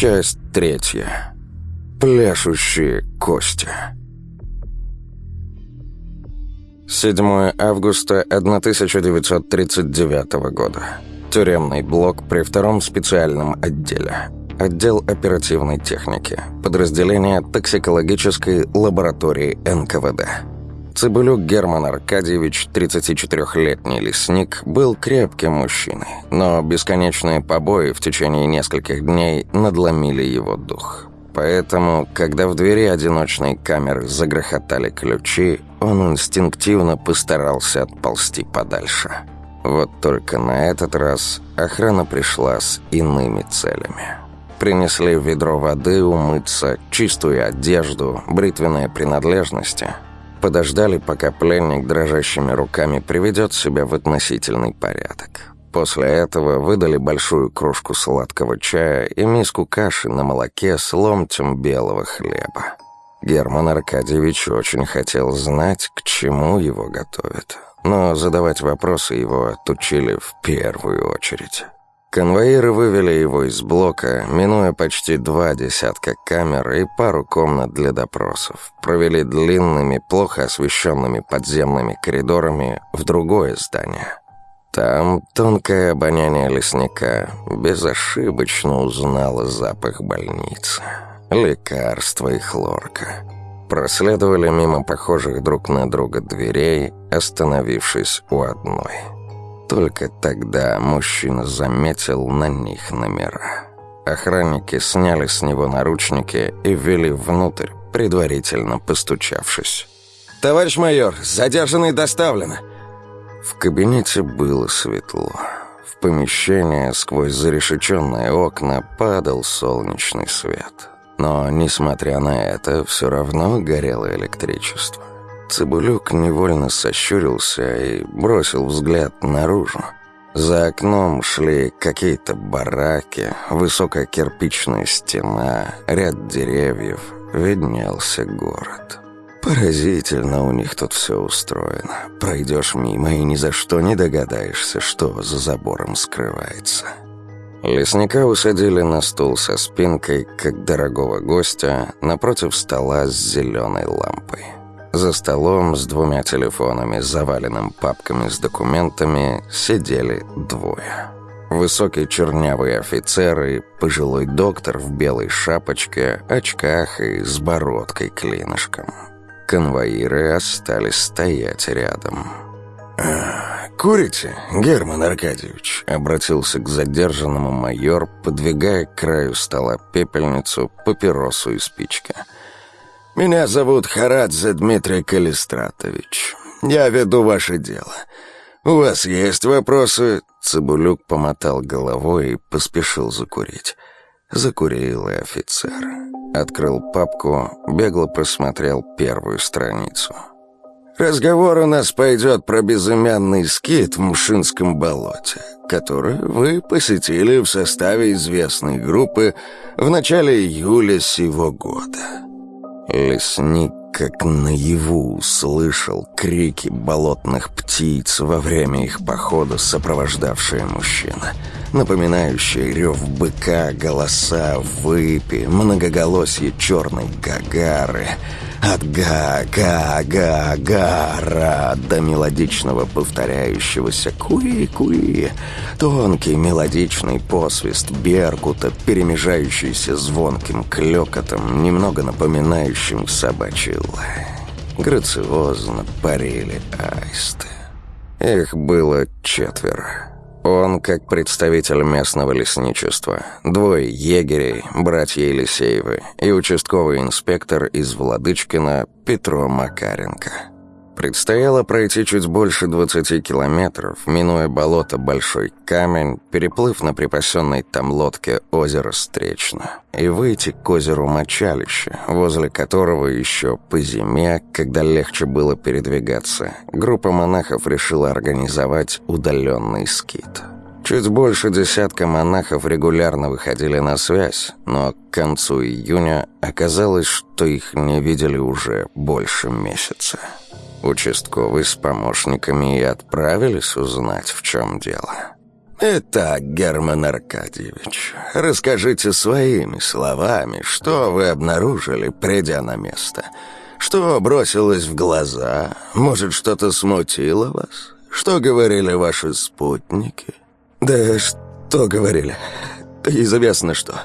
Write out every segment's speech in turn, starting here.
Часть третья. Пляшущие кости. 7 августа 1939 года. Тюремный блок при втором специальном отделе. Отдел оперативной техники. Подразделение токсикологической лаборатории НКВД. Цыбулюк Герман Аркадьевич, 34-летний лесник, был крепким мужчиной, но бесконечные побои в течение нескольких дней надломили его дух. Поэтому, когда в двери одиночной камеры загрохотали ключи, он инстинктивно постарался отползти подальше. Вот только на этот раз охрана пришла с иными целями. Принесли ведро воды умыться, чистую одежду, бритвенные принадлежности. Подождали, пока пленник дрожащими руками приведет себя в относительный порядок. После этого выдали большую кружку сладкого чая и миску каши на молоке с ломтем белого хлеба. Герман Аркадьевич очень хотел знать, к чему его готовят, но задавать вопросы его отучили в первую очередь. Конвоиры вывели его из блока, минуя почти два десятка камер и пару комнат для допросов. Провели длинными, плохо освещенными подземными коридорами в другое здание. Там тонкое обоняние лесника безошибочно узнало запах больницы, лекарства и хлорка. Проследовали мимо похожих друг на друга дверей, остановившись у одной – только тогда мужчина заметил на них номера. Охранники сняли с него наручники и ввели внутрь, предварительно постучавшись. «Товарищ майор, задержанный доставлен!» В кабинете было светло. В помещение сквозь зарешеченные окна падал солнечный свет. Но, несмотря на это, все равно горело электричество. Цыбулюк невольно сощурился и бросил взгляд наружу. За окном шли какие-то бараки, высокая кирпичная стена, ряд деревьев, виднелся город. Поразительно у них тут все устроено. Пройдешь мимо и ни за что не догадаешься, что за забором скрывается. Лесника усадили на стул со спинкой, как дорогого гостя, напротив стола с зеленой лампой. За столом с двумя телефонами, заваленным папками с документами, сидели двое. Высокий чернявый офицер и пожилой доктор в белой шапочке, очках и с бородкой клинышком. Конвоиры остались стоять рядом. «Курите, Герман Аркадьевич?» — обратился к задержанному майор, подвигая к краю стола пепельницу, папиросу и спичка — меня зовут Харадзе Дмитрий Калистратович. Я веду ваше дело. У вас есть вопросы?» Цыбулюк помотал головой и поспешил закурить. Закурил и офицер. Открыл папку, бегло просмотрел первую страницу. «Разговор у нас пойдет про безымянный скит в Мшинском болоте, который вы посетили в составе известной группы в начале июля сего года». Лесник как наяву слышал крики болотных птиц во время их похода, сопровождавшие мужчина, напоминающие рев быка, голоса, выпи, многоголосие черной гагары — от га-га-га-гара до мелодичного повторяющегося куи-куи. Тонкий мелодичный посвист беркута, перемежающийся звонким клёкотом, немного напоминающим собачий лай. Грациозно парили аисты. Их было четверо. Он, как представитель местного лесничества, двое егерей, братья Елисеевы и участковый инспектор из Владычкина Петро Макаренко. Предстояло пройти чуть больше 20 километров, минуя болото Большой Камень, переплыв на припасенной там лодке озеро Стречно, и выйти к озеру Мочалище, возле которого еще по зиме, когда легче было передвигаться, группа монахов решила организовать удаленный скит. Чуть больше десятка монахов регулярно выходили на связь, но к концу июня оказалось, что их не видели уже больше месяца. Участковый с помощниками и отправились узнать, в чем дело. Итак, Герман Аркадьевич, расскажите своими словами, что вы обнаружили, придя на место. Что бросилось в глаза? Может, что-то смутило вас? Что говорили ваши спутники? Да что говорили? Известно что.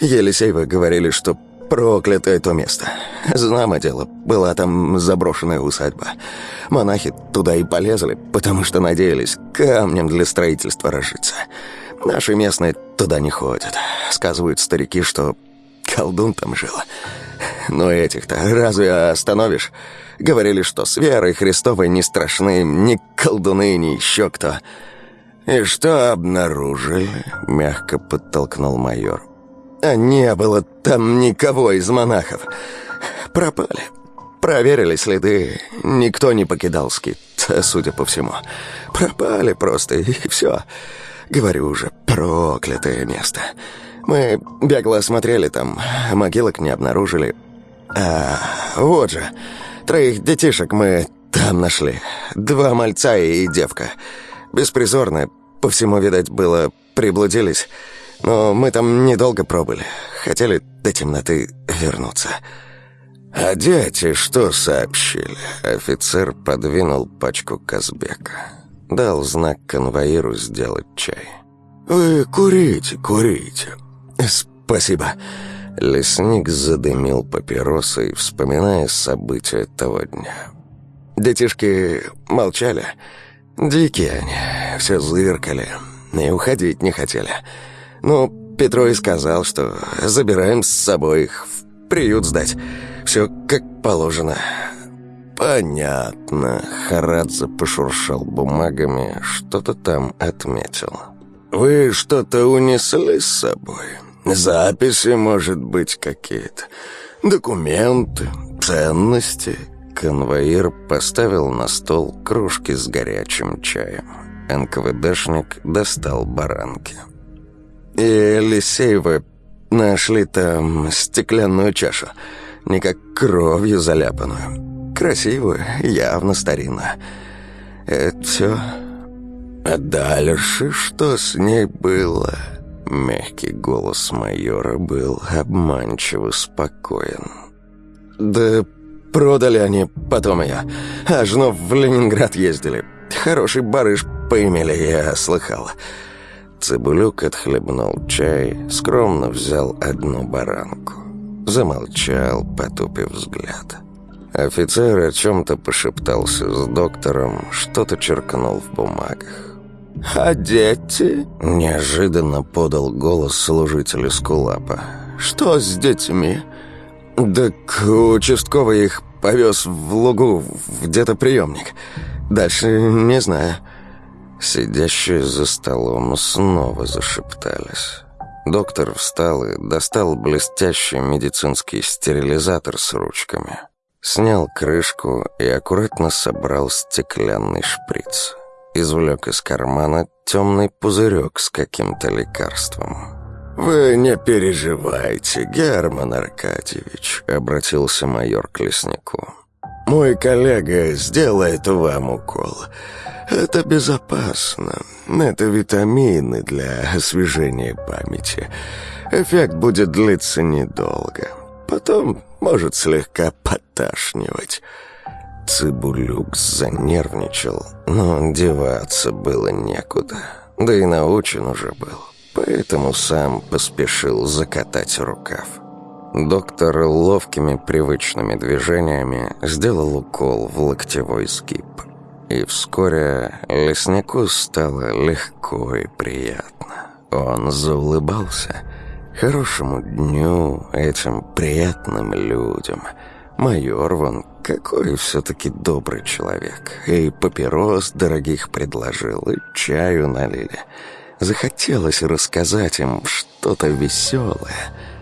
Елисеевы говорили, что проклятое то место. Знамо дело, была там заброшенная усадьба. Монахи туда и полезли, потому что надеялись камнем для строительства разжиться. Наши местные туда не ходят. Сказывают старики, что колдун там жил. Но этих-то разве остановишь? Говорили, что с верой Христовой не страшны ни колдуны, ни еще кто. «И что обнаружили?» — мягко подтолкнул майор. «А не было там никого из монахов. Пропали. Проверили следы. Никто не покидал скит, судя по всему. Пропали просто, и все. Говорю уже, проклятое место. Мы бегло осмотрели там, могилок не обнаружили. А, вот же, троих детишек мы там нашли. Два мальца и девка. Беспризорные, по всему, видать, было, приблудились. Но мы там недолго пробыли. Хотели до темноты вернуться. «А дети что сообщили?» Офицер подвинул пачку Казбека. Дал знак конвоиру сделать чай. «Вы курите, курите». «Спасибо». Лесник задымил папиросой, вспоминая события того дня. Детишки молчали. Дикие они, все зыркали. И уходить не хотели. Ну, Петро и сказал, что забираем с собой их в приют сдать. Все как положено. «Понятно». Харадзе пошуршал бумагами, что-то там отметил. «Вы что-то унесли с собой? Записи, может быть, какие-то? Документы? Ценности?» Конвоир поставил на стол кружки с горячим чаем. НКВДшник достал баранки. «И Елисеевы нашли там стеклянную чашу» не как кровью заляпанную. Красивую, явно старинную. Это все. А дальше что с ней было? Мягкий голос майора был обманчиво спокоен. Да продали они потом ее. Аж ну в Ленинград ездили. Хороший барыш поимели, я слыхал. Цибулюк отхлебнул чай, скромно взял одну баранку. Замолчал, потупив взгляд. Офицер о чем-то пошептался с доктором, что-то черкнул в бумагах. «А дети?» – неожиданно подал голос служителя Скулапа. «Что с детьми?» «Да участковый их повез в лугу, в детоприемник. Дальше не знаю». Сидящие за столом снова зашептались. Доктор встал и достал блестящий медицинский стерилизатор с ручками. Снял крышку и аккуратно собрал стеклянный шприц. Извлек из кармана темный пузырек с каким-то лекарством. «Вы не переживайте, Герман Аркадьевич», — обратился майор к леснику. «Мой коллега сделает вам укол. Это безопасно. Это витамины для освежения памяти. Эффект будет длиться недолго. Потом может слегка поташнивать». Цибулюк занервничал, но деваться было некуда. Да и научен уже был, поэтому сам поспешил закатать рукав. Доктор ловкими привычными движениями сделал укол в локтевой сгиб. И вскоре леснику стало легко и приятно. Он заулыбался. Хорошему дню, этим приятным людям. Майор вон какой все-таки добрый человек. И папирос дорогих предложил, и чаю налили. Захотелось рассказать им что-то веселое —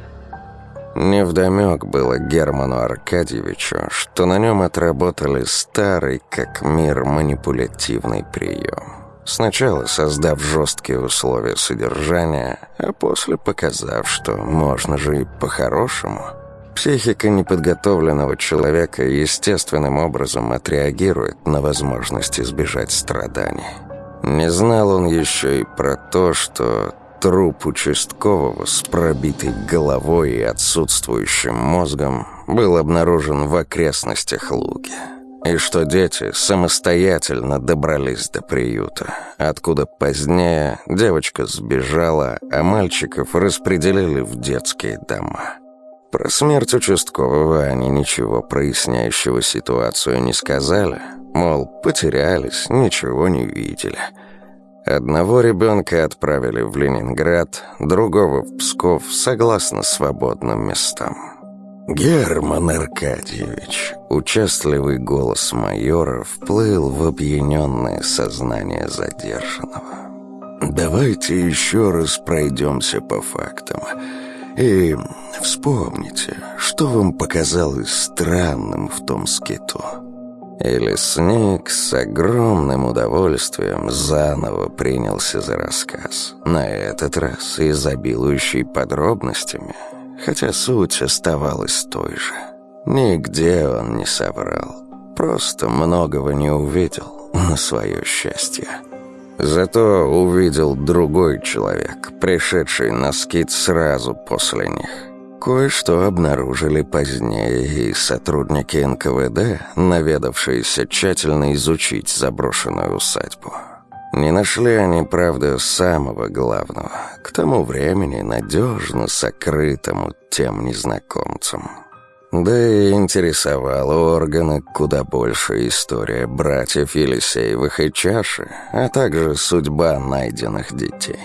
Невдомек было Герману Аркадьевичу, что на нем отработали старый, как мир, манипулятивный прием. Сначала создав жесткие условия содержания, а после показав, что можно же и по-хорошему. Психика неподготовленного человека естественным образом отреагирует на возможность избежать страданий. Не знал он еще и про то, что труп участкового с пробитой головой и отсутствующим мозгом был обнаружен в окрестностях Луги. И что дети самостоятельно добрались до приюта, откуда позднее девочка сбежала, а мальчиков распределили в детские дома. Про смерть участкового они ничего проясняющего ситуацию не сказали, мол, потерялись, ничего не видели. Одного ребенка отправили в Ленинград, другого в Псков, согласно свободным местам. «Герман Аркадьевич», участливый голос майора вплыл в опьяненное сознание задержанного. «Давайте еще раз пройдемся по фактам». И вспомните, что вам показалось странным в том скиту. И лесник с огромным удовольствием заново принялся за рассказ, на этот раз изобилующий подробностями, хотя суть оставалась той же. Нигде он не соврал, просто многого не увидел на свое счастье. Зато увидел другой человек, пришедший на скит сразу после них. Кое-что обнаружили позднее и сотрудники НКВД, наведавшиеся тщательно изучить заброшенную усадьбу. Не нашли они, правда, самого главного, к тому времени надежно сокрытому тем незнакомцам – да и интересовала органы куда больше история братьев Елисеевых и Чаши, а также судьба найденных детей.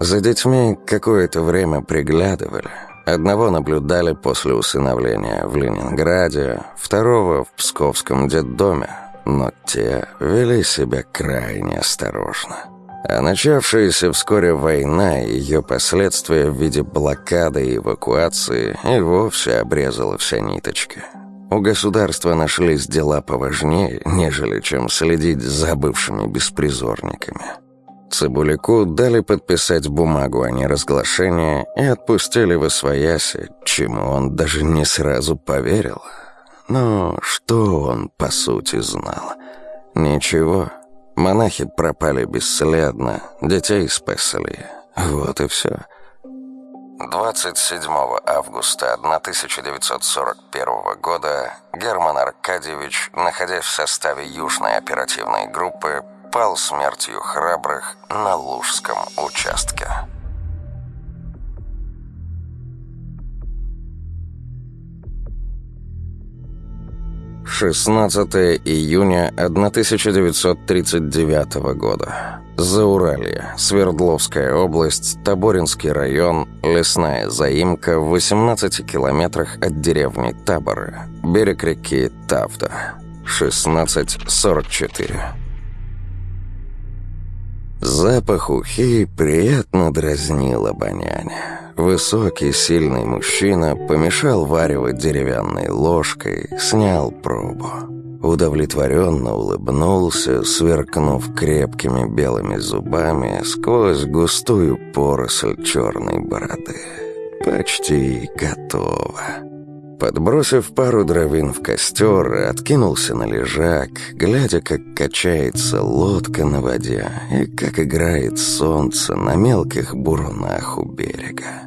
За детьми какое-то время приглядывали. Одного наблюдали после усыновления в Ленинграде, второго в Псковском детдоме, но те вели себя крайне осторожно. А начавшаяся вскоре война и ее последствия в виде блокады и эвакуации и вовсе обрезала вся ниточка. У государства нашлись дела поважнее, нежели чем следить за бывшими беспризорниками. Цибуляку дали подписать бумагу о неразглашении и отпустили в Освояси, чему он даже не сразу поверил. Но что он, по сути, знал? Ничего. Монахи пропали бесследно, детей спасали. Вот и все. 27 августа 1941 года Герман Аркадьевич, находясь в составе Южной оперативной группы, пал смертью храбрых на Лужском участке. 16 июня 1939 года. Зауралье, Свердловская область, Таборинский район, лесная заимка в 18 километрах от деревни Таборы, берег реки Тавда. 16.44. Запах ухи приятно дразнил обоняние. Высокий, сильный мужчина помешал варево деревянной ложкой, снял пробу. Удовлетворенно улыбнулся, сверкнув крепкими белыми зубами сквозь густую поросль черной бороды. «Почти готово». Подбросив пару дровин в костер, откинулся на лежак, глядя, как качается лодка на воде и как играет солнце на мелких бурунах у берега.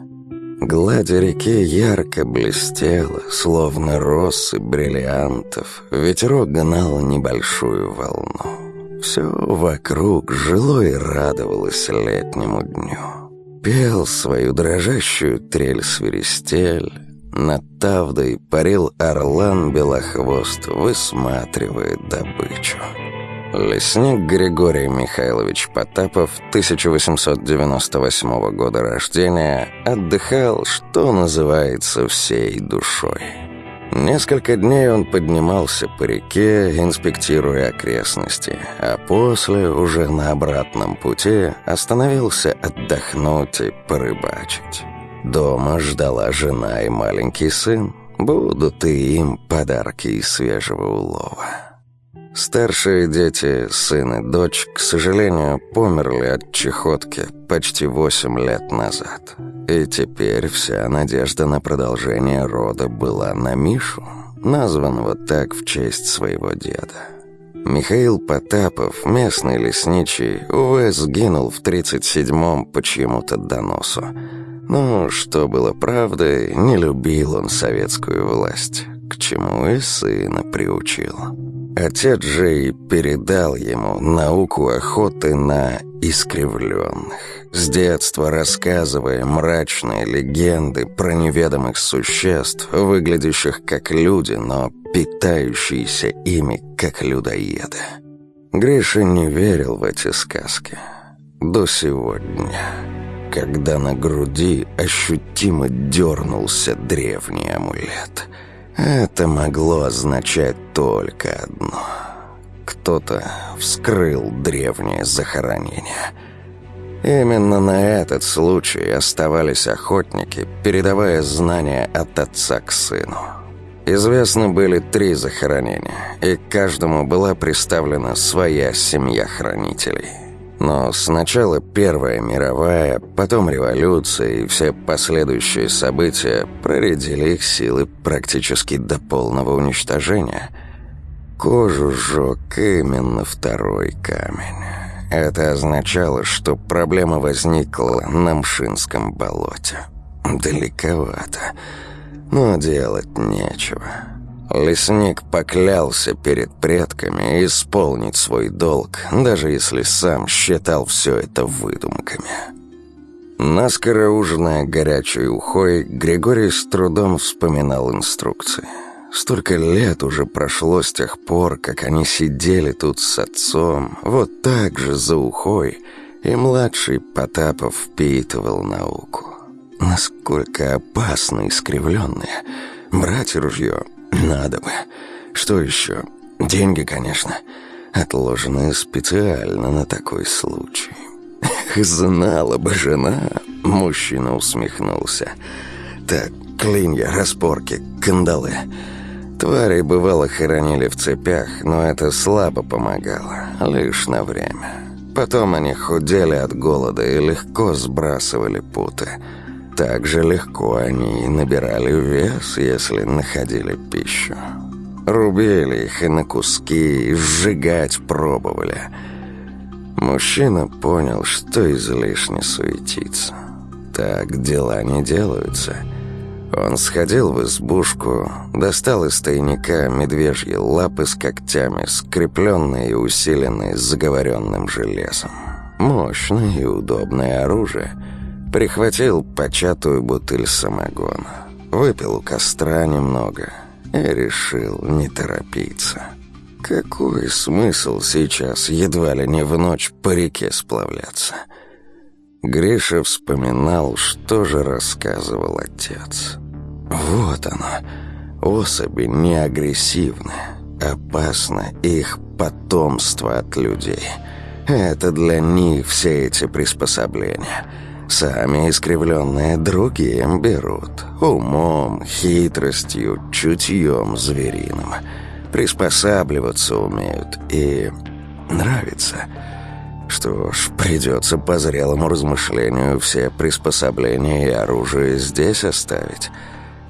Гладь реки ярко блестела, словно росы бриллиантов. Ветерок гнал небольшую волну. Все вокруг жило и радовалось летнему дню. Пел свою дрожащую трель свиристель. Над Тавдой парил орлан белохвост, высматривая добычу. Лесник Григорий Михайлович Потапов, 1898 года рождения, отдыхал, что называется, всей душой. Несколько дней он поднимался по реке, инспектируя окрестности, а после, уже на обратном пути, остановился отдохнуть и порыбачить. Дома ждала жена и маленький сын. Будут и им подарки из свежего улова. Старшие дети, сын и дочь, к сожалению, померли от чехотки почти восемь лет назад. И теперь вся надежда на продолжение рода была на Мишу, названного так в честь своего деда. Михаил Потапов, местный лесничий, увы, сгинул в 37-м по чьему-то доносу. Ну, что было правдой, не любил он советскую власть, к чему и сына приучил. Отец же и передал ему науку охоты на искривленных, с детства рассказывая мрачные легенды про неведомых существ, выглядящих как люди, но питающиеся ими как людоеды. Гриша не верил в эти сказки. До сегодня когда на груди ощутимо дернулся древний амулет. Это могло означать только одно. Кто-то вскрыл древнее захоронение. Именно на этот случай оставались охотники, передавая знания от отца к сыну. Известны были три захоронения, и каждому была представлена своя семья хранителей – но сначала Первая мировая, потом революция и все последующие события проредили их силы практически до полного уничтожения. Кожу сжег именно второй камень. Это означало, что проблема возникла на Мшинском болоте. Далековато, но делать нечего. Лесник поклялся перед предками исполнить свой долг, даже если сам считал все это выдумками. Наскоро ужиная горячей ухой, Григорий с трудом вспоминал инструкции. Столько лет уже прошло с тех пор, как они сидели тут с отцом, вот так же за ухой, и младший Потапов впитывал науку. Насколько опасны искривленные. Брать ружье надо бы. Что еще? Деньги, конечно. Отложенные специально на такой случай. Знала бы жена. Мужчина усмехнулся. Так, клинья, распорки, кандалы. Твари бывало хоронили в цепях, но это слабо помогало. Лишь на время. Потом они худели от голода и легко сбрасывали путы. Так же легко они набирали вес, если находили пищу. Рубили их и на куски, и сжигать пробовали. Мужчина понял, что излишне суетиться. Так дела не делаются. Он сходил в избушку, достал из тайника медвежьи лапы с когтями, скрепленные и усиленные заговоренным железом. Мощное и удобное оружие — Прихватил початую бутыль самогона. Выпил у костра немного и решил не торопиться. Какой смысл сейчас едва ли не в ночь по реке сплавляться? Гриша вспоминал, что же рассказывал отец. Вот оно, особи не агрессивны, опасно их потомство от людей. Это для них все эти приспособления — Сами искривленные другим берут. Умом, хитростью, чутьем звериным. Приспосабливаться умеют и... нравится. Что ж, придется по зрелому размышлению все приспособления и оружие здесь оставить.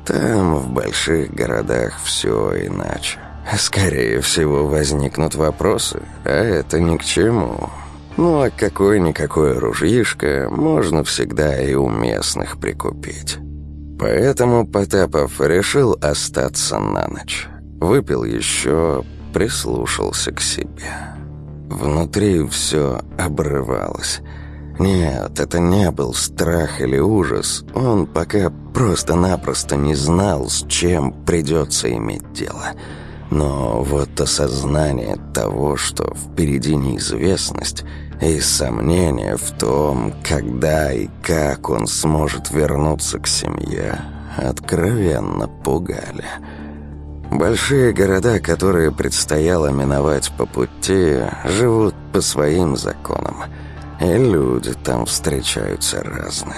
Там, в больших городах, все иначе. Скорее всего, возникнут вопросы, а это ни к чему. Ну а какое-никакое ружьишко можно всегда и у местных прикупить. Поэтому Потапов решил остаться на ночь. Выпил еще, прислушался к себе. Внутри все обрывалось. Нет, это не был страх или ужас. Он пока просто-напросто не знал, с чем придется иметь дело. Но вот осознание того, что впереди неизвестность – и сомнения в том, когда и как он сможет вернуться к семье, откровенно пугали. Большие города, которые предстояло миновать по пути, живут по своим законам, и люди там встречаются разные.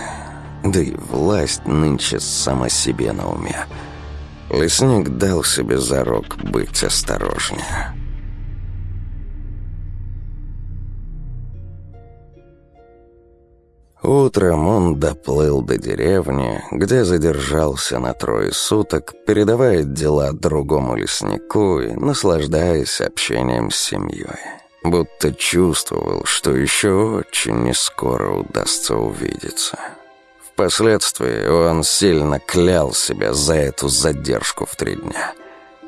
Да и власть нынче сама себе на уме. Лесник дал себе зарок быть осторожнее. Утром он доплыл до деревни, где задержался на трое суток, передавая дела другому леснику и наслаждаясь общением с семьей. Будто чувствовал, что еще очень нескоро удастся увидеться. Впоследствии он сильно клял себя за эту задержку в три дня.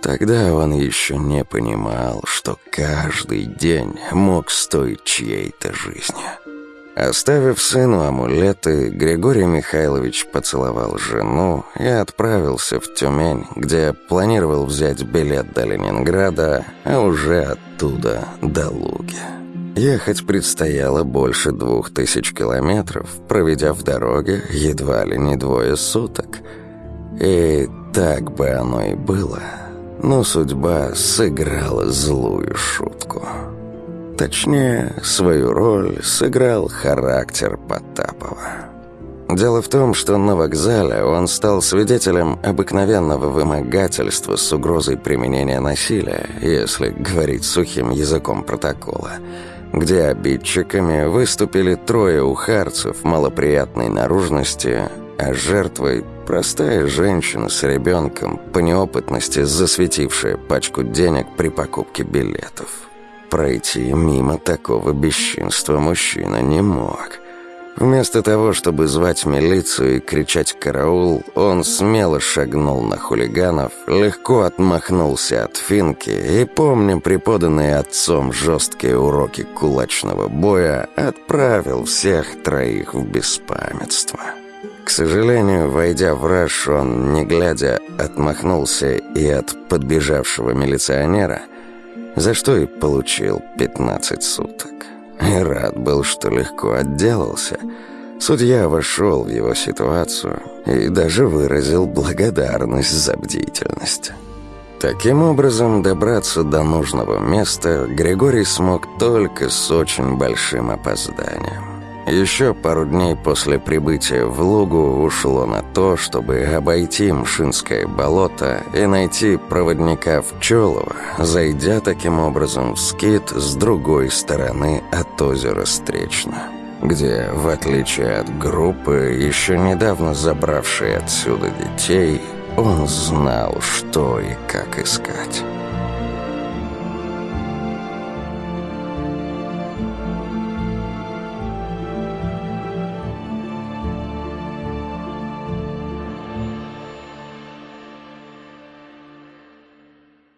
Тогда он еще не понимал, что каждый день мог стоить чьей-то жизни. Оставив сыну амулеты, Григорий Михайлович поцеловал жену и отправился в Тюмень, где планировал взять билет до Ленинграда, а уже оттуда до Луги. Ехать предстояло больше двух тысяч километров, проведя в дороге едва ли не двое суток. И так бы оно и было, но судьба сыграла злую шутку. Точнее, свою роль сыграл характер Потапова. Дело в том, что на вокзале он стал свидетелем обыкновенного вымогательства с угрозой применения насилия, если говорить сухим языком протокола, где обидчиками выступили трое ухарцев малоприятной наружности, а жертвой – простая женщина с ребенком, по неопытности засветившая пачку денег при покупке билетов. Пройти мимо такого бесчинства мужчина не мог. Вместо того, чтобы звать милицию и кричать «караул», он смело шагнул на хулиганов, легко отмахнулся от финки и, помня преподанные отцом жесткие уроки кулачного боя, отправил всех троих в беспамятство. К сожалению, войдя в раж, он, не глядя, отмахнулся и от подбежавшего милиционера – за что и получил 15 суток. И рад был, что легко отделался. Судья вошел в его ситуацию и даже выразил благодарность за бдительность. Таким образом, добраться до нужного места Григорий смог только с очень большим опозданием. Еще пару дней после прибытия в Лугу ушло на то, чтобы обойти Мшинское болото и найти проводника в Чолово, зайдя таким образом в скит с другой стороны от озера Стречно, где, в отличие от группы, еще недавно забравшей отсюда детей, он знал, что и как искать.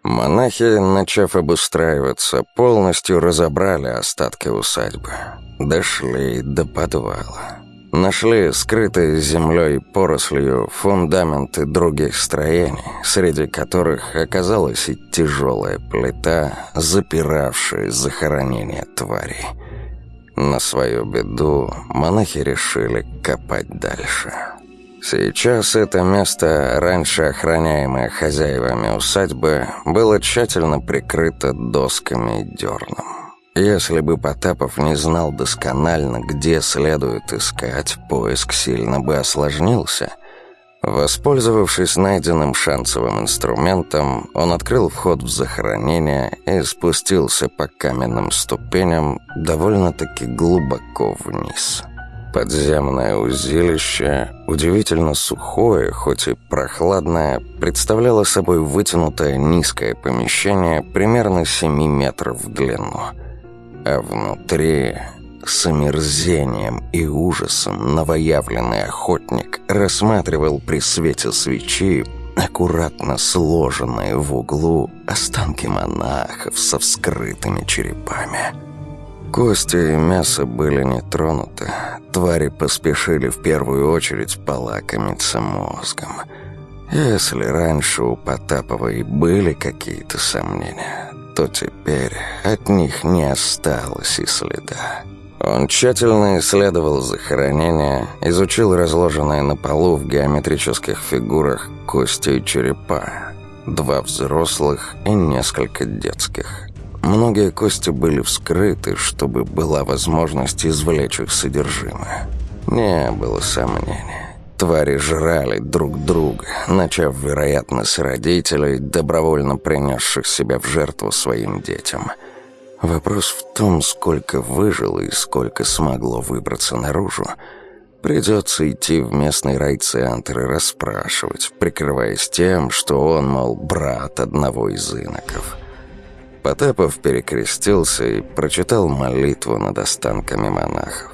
Монахи, начав обустраиваться, полностью разобрали остатки усадьбы. Дошли до подвала. Нашли скрытые землей порослью фундаменты других строений, среди которых оказалась и тяжелая плита, запиравшая захоронение тварей. На свою беду монахи решили копать дальше. Сейчас это место, раньше охраняемое хозяевами усадьбы, было тщательно прикрыто досками и дерном. Если бы Потапов не знал досконально, где следует искать, поиск сильно бы осложнился. Воспользовавшись найденным шансовым инструментом, он открыл вход в захоронение и спустился по каменным ступеням довольно-таки глубоко вниз – Подземное узилище, удивительно сухое, хоть и прохладное, представляло собой вытянутое низкое помещение примерно 7 метров в длину. А внутри, с омерзением и ужасом, новоявленный охотник рассматривал при свете свечи аккуратно сложенные в углу останки монахов со вскрытыми черепами. Кости и мясо были не тронуты. Твари поспешили в первую очередь полакомиться мозгом. Если раньше у Потапова и были какие-то сомнения, то теперь от них не осталось и следа. Он тщательно исследовал захоронение, изучил разложенные на полу в геометрических фигурах кости и черепа, два взрослых и несколько детских. Многие кости были вскрыты, чтобы была возможность извлечь их содержимое. Не было сомнений. Твари жрали друг друга, начав, вероятно, с родителей, добровольно принесших себя в жертву своим детям. Вопрос в том, сколько выжило и сколько смогло выбраться наружу. Придется идти в местный райцентр и расспрашивать, прикрываясь тем, что он, мол, брат одного из иноков. Потапов перекрестился и прочитал молитву над останками монахов.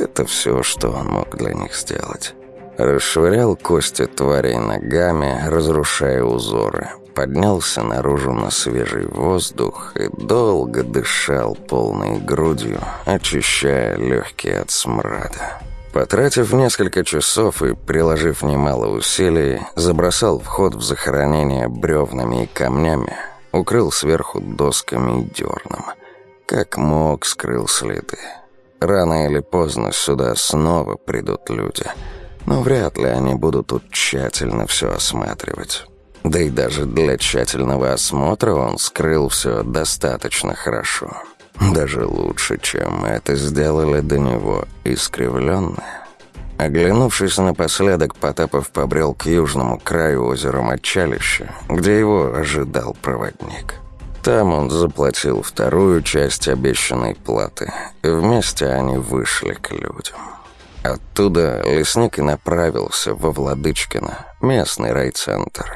Это все, что он мог для них сделать. Расшвырял кости тварей ногами, разрушая узоры. Поднялся наружу на свежий воздух и долго дышал полной грудью, очищая легкие от смрада. Потратив несколько часов и приложив немало усилий, забросал вход в захоронение бревнами и камнями, укрыл сверху досками и дерном. Как мог, скрыл следы. Рано или поздно сюда снова придут люди, но вряд ли они будут тут тщательно все осматривать. Да и даже для тщательного осмотра он скрыл все достаточно хорошо. Даже лучше, чем это сделали до него искривленные. Оглянувшись напоследок, Потапов побрел к южному краю озера Мочалища, где его ожидал проводник. Там он заплатил вторую часть обещанной платы, вместе они вышли к людям. Оттуда лесник и направился во Владычкино, местный райцентр.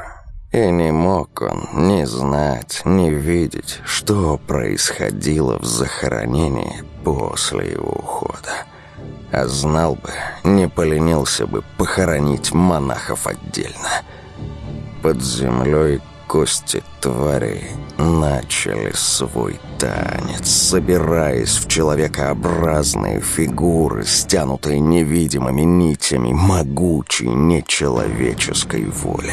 И не мог он ни знать, ни видеть, что происходило в захоронении после его ухода. А знал бы, не поленился бы похоронить монахов отдельно. Под землей кости тварей начали свой танец, собираясь в человекообразные фигуры, стянутые невидимыми нитями могучей нечеловеческой воли.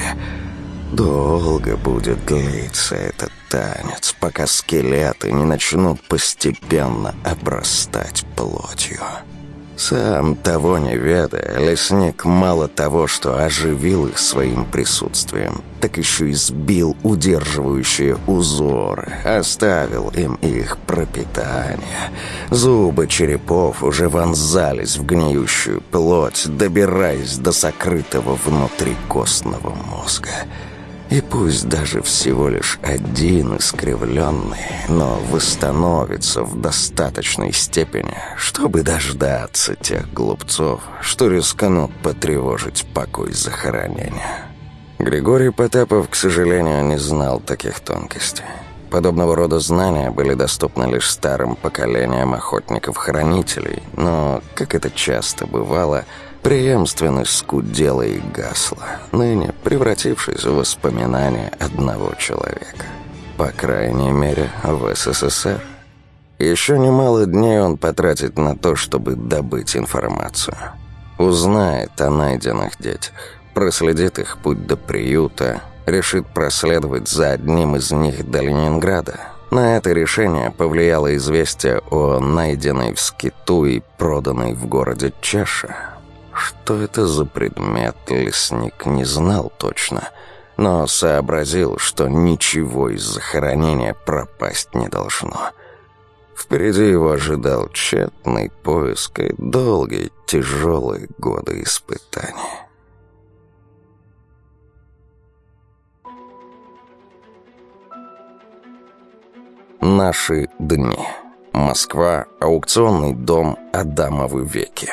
Долго будет длиться этот танец, пока скелеты не начнут постепенно обрастать плотью. Сам того не ведая, лесник мало того, что оживил их своим присутствием, так еще и сбил удерживающие узоры, оставил им их пропитание. Зубы черепов уже вонзались в гниющую плоть, добираясь до сокрытого внутри костного мозга. И пусть даже всего лишь один искривленный, но восстановится в достаточной степени, чтобы дождаться тех глупцов, что рискнут потревожить покой захоронения. Григорий Потапов, к сожалению, не знал таких тонкостей. Подобного рода знания были доступны лишь старым поколениям охотников-хранителей, но, как это часто бывало, Преемственность скудела и гасла, ныне превратившись в воспоминания одного человека. По крайней мере, в СССР. Еще немало дней он потратит на то, чтобы добыть информацию. Узнает о найденных детях, проследит их путь до приюта, решит проследовать за одним из них до Ленинграда. На это решение повлияло известие о найденной в скиту и проданной в городе чаше – что это за предмет, лесник не знал точно, но сообразил, что ничего из захоронения пропасть не должно. Впереди его ожидал тщетный поиск и долгие, тяжелые годы испытаний. Наши дни. Москва. Аукционный дом Адамовы веки.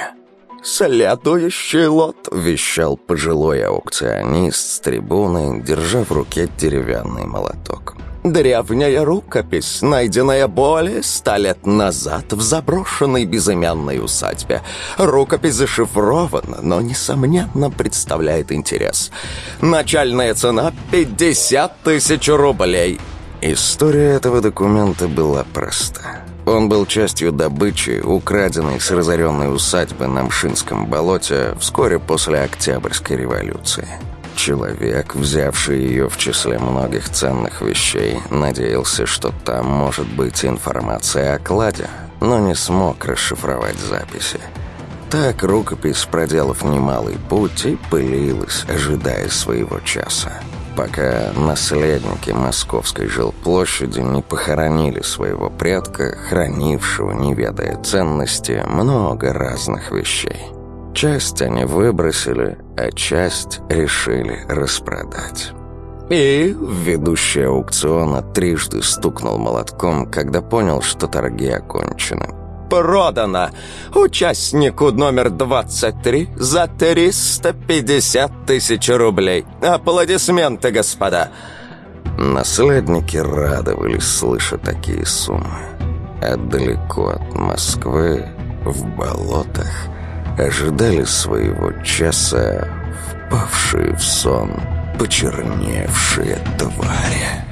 «Следующий лот!» — вещал пожилой аукционист с трибуны, держа в руке деревянный молоток. Древняя рукопись, найденная более ста лет назад в заброшенной безымянной усадьбе. Рукопись зашифрована, но, несомненно, представляет интерес. Начальная цена — 50 тысяч рублей. История этого документа была проста. Он был частью добычи, украденной с разоренной усадьбы на Мшинском болоте вскоре после Октябрьской революции. Человек, взявший ее в числе многих ценных вещей, надеялся, что там может быть информация о кладе, но не смог расшифровать записи. Так рукопись, проделав немалый путь, и пылилась, ожидая своего часа пока наследники московской жилплощади не похоронили своего предка, хранившего, не ведая ценности, много разных вещей. Часть они выбросили, а часть решили распродать. И ведущий аукциона трижды стукнул молотком, когда понял, что торги окончены. Продано. Участнику номер 23 за 350 тысяч рублей. Аплодисменты, господа!» Наследники радовались, слыша такие суммы. А далеко от Москвы, в болотах, ожидали своего часа впавшие в сон почерневшие твари.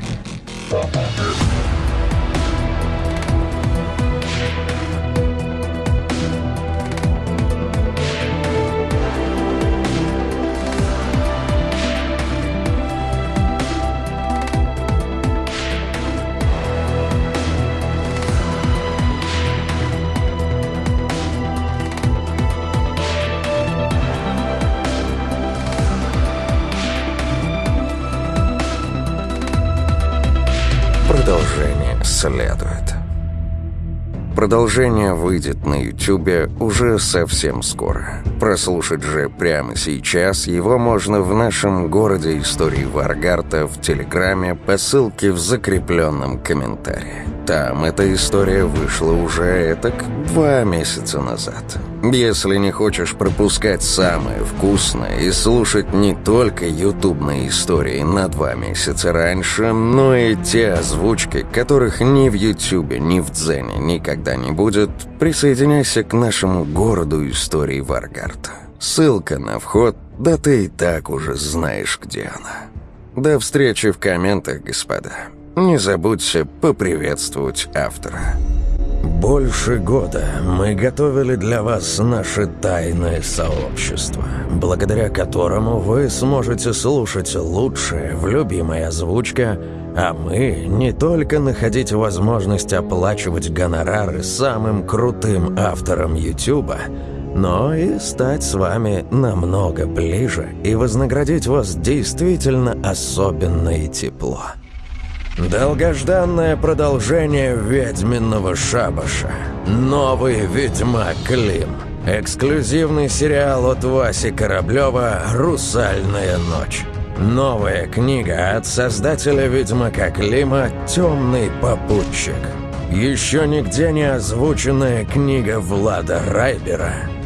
Продолжение выйдет на Ютубе уже совсем скоро. Прослушать же прямо сейчас его можно в нашем городе истории Варгарта в Телеграме по ссылке в закрепленном комментарии. Там эта история вышла уже этак два месяца назад. Если не хочешь пропускать самое вкусное и слушать не только ютубные истории на два месяца раньше, но и те озвучки, которых ни в ютубе, ни в дзене никогда не будет, присоединяйся к нашему городу истории Варгарта. Ссылка на вход, да ты и так уже знаешь, где она. До встречи в комментах, господа. Не забудьте поприветствовать автора. Больше года мы готовили для вас наше тайное сообщество, благодаря которому вы сможете слушать лучшее в любимой озвучке, а мы не только находить возможность оплачивать гонорары самым крутым авторам YouTube, но и стать с вами намного ближе и вознаградить вас действительно особенно и тепло. Долгожданное продолжение «Ведьминого шабаша». Новый «Ведьмак Клим». Эксклюзивный сериал от Васи Кораблева «Русальная ночь». Новая книга от создателя «Ведьмака Клима» «Темный попутчик». Еще нигде не озвученная книга Влада Райбера –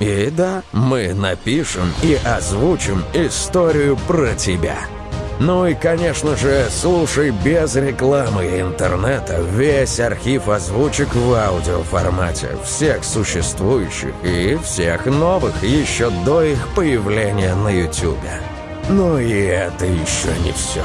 И да, мы напишем и озвучим историю про тебя. Ну и, конечно же, слушай без рекламы интернета весь архив озвучек в аудиоформате всех существующих и всех новых еще до их появления на Ютубе. Но и это еще не все.